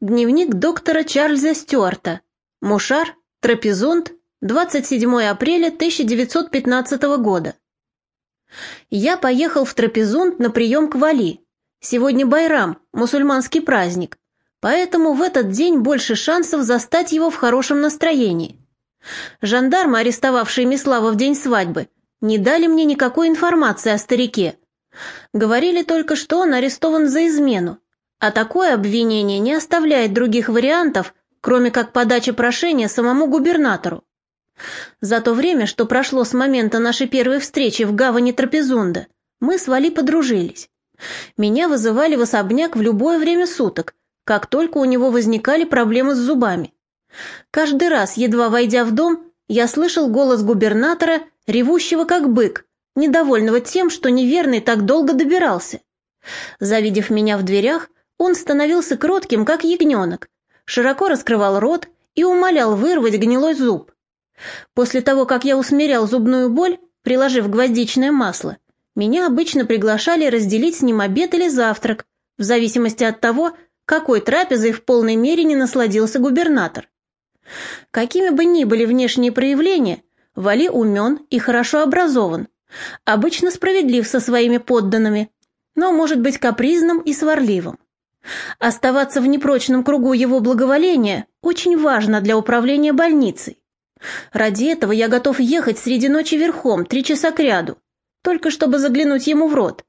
Дневник доктора Чарльза Стюарта. Мушар, Трапезунд, 27 апреля 1915 года. Я поехал в Трапезунд на прием к Вали. Сегодня Байрам, мусульманский праздник, поэтому в этот день больше шансов застать его в хорошем настроении. Жандармы, арестовавшие Мислава в день свадьбы, не дали мне никакой информации о старике. Говорили только, что он арестован за измену, а такое обвинение не оставляет других вариантов, кроме как подачи прошения самому губернатору. За то время, что прошло с момента нашей первой встречи в гавани Трапезунда, мы с Вали подружились. Меня вызывали в особняк в любое время суток, как только у него возникали проблемы с зубами. Каждый раз, едва войдя в дом, я слышал голос губернатора, ревущего как бык, недовольного тем, что неверный так долго добирался. Завидев меня в дверях, он становился кротким, как ягненок, широко раскрывал рот и умолял вырвать гнилой зуб. После того, как я усмирял зубную боль, приложив гвоздичное масло, меня обычно приглашали разделить с ним обед или завтрак, в зависимости от того, какой трапезой в полной мере не насладился губернатор. Какими бы ни были внешние проявления, Вали умен и хорошо образован, обычно справедлив со своими подданными, но может быть капризным и сварливым. Оставаться в непрочном кругу его благоволения очень важно для управления больницей. Ради этого я готов ехать среди ночи верхом три часа кряду, только чтобы заглянуть ему в рот.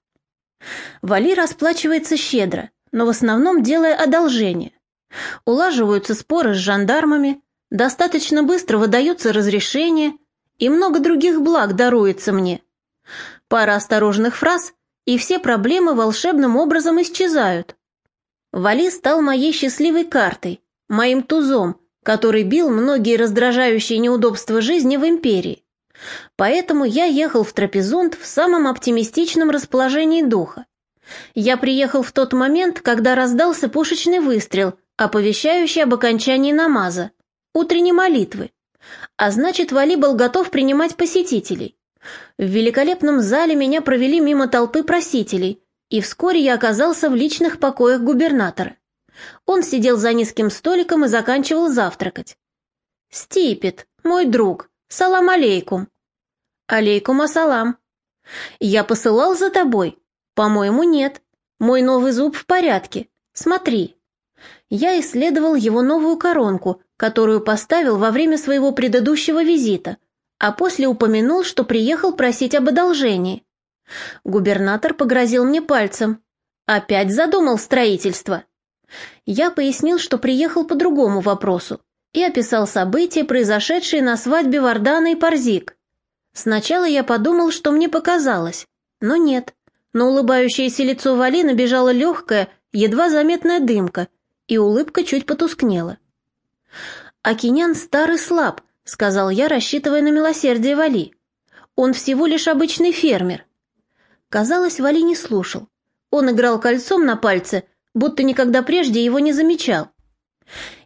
Вали расплачивается щедро, но в основном делая одолжение. Улаживаются споры с жандармами, достаточно быстро выдаются разрешения, и много других благ даруется мне. Пара осторожных фраз, и все проблемы волшебным образом исчезают. Вали стал моей счастливой картой, моим тузом, который бил многие раздражающие неудобства жизни в империи. Поэтому я ехал в Трапезунд в самом оптимистичном расположении духа. Я приехал в тот момент, когда раздался пушечный выстрел, оповещающий об окончании намаза, утренней молитвы. А значит, Вали был готов принимать посетителей. В великолепном зале меня провели мимо толпы просителей, и вскоре я оказался в личных покоях губернатора. Он сидел за низким столиком и заканчивал завтракать. «Стипет, мой друг, салам алейкум». «Алейкум ассалам». «Я посылал за тобой?» «По-моему, нет. Мой новый зуб в порядке. Смотри». Я исследовал его новую коронку, которую поставил во время своего предыдущего визита, а после упомянул, что приехал просить об одолжении. Губернатор погрозил мне пальцем. Опять задумал строительство. Я пояснил, что приехал по другому вопросу и описал события, произошедшие на свадьбе Вардана и Парзик. Сначала я подумал, что мне показалось, но нет. На улыбающееся лицо Вали набежала легкая, едва заметная дымка, и улыбка чуть потускнела. «Акинян старый слаб», — сказал я, рассчитывая на милосердие Вали. «Он всего лишь обычный фермер. Казалось, Вали не слушал. Он играл кольцом на пальце, будто никогда прежде его не замечал.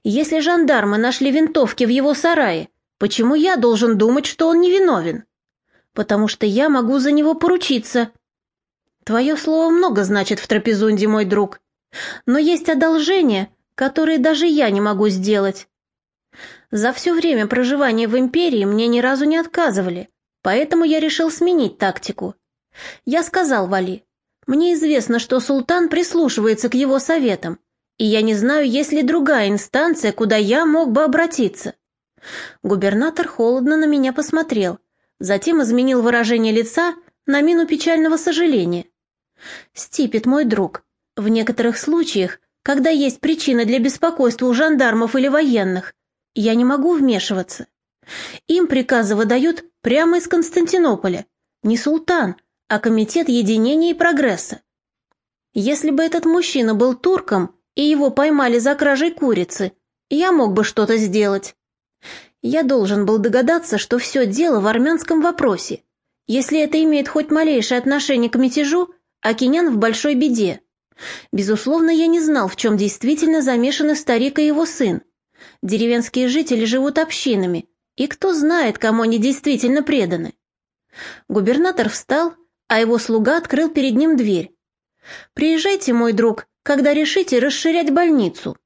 Если жандармы нашли винтовки в его сарае, почему я должен думать, что он невиновен? Потому что я могу за него поручиться. Твое слово много значит в трапезунде, мой друг. Но есть одолжения, которые даже я не могу сделать. За все время проживания в империи мне ни разу не отказывали, поэтому я решил сменить тактику. Я сказал Вали, мне известно, что султан прислушивается к его советам, и я не знаю, есть ли другая инстанция, куда я мог бы обратиться. Губернатор холодно на меня посмотрел, затем изменил выражение лица на мину печального сожаления. «Стипет, мой друг, в некоторых случаях, когда есть причина для беспокойства у жандармов или военных, я не могу вмешиваться. Им приказы выдают прямо из Константинополя. Не султан, а Комитет единения и прогресса. Если бы этот мужчина был турком и его поймали за кражей курицы, я мог бы что-то сделать. Я должен был догадаться, что все дело в армянском вопросе. Если это имеет хоть малейшее отношение к мятежу, Акинян в большой беде. Безусловно, я не знал, в чем действительно замешаны старик и его сын. Деревенские жители живут общинами, и кто знает, кому они действительно преданы. Губернатор встал, а его слуга открыл перед ним дверь. «Приезжайте, мой друг, когда решите расширять больницу».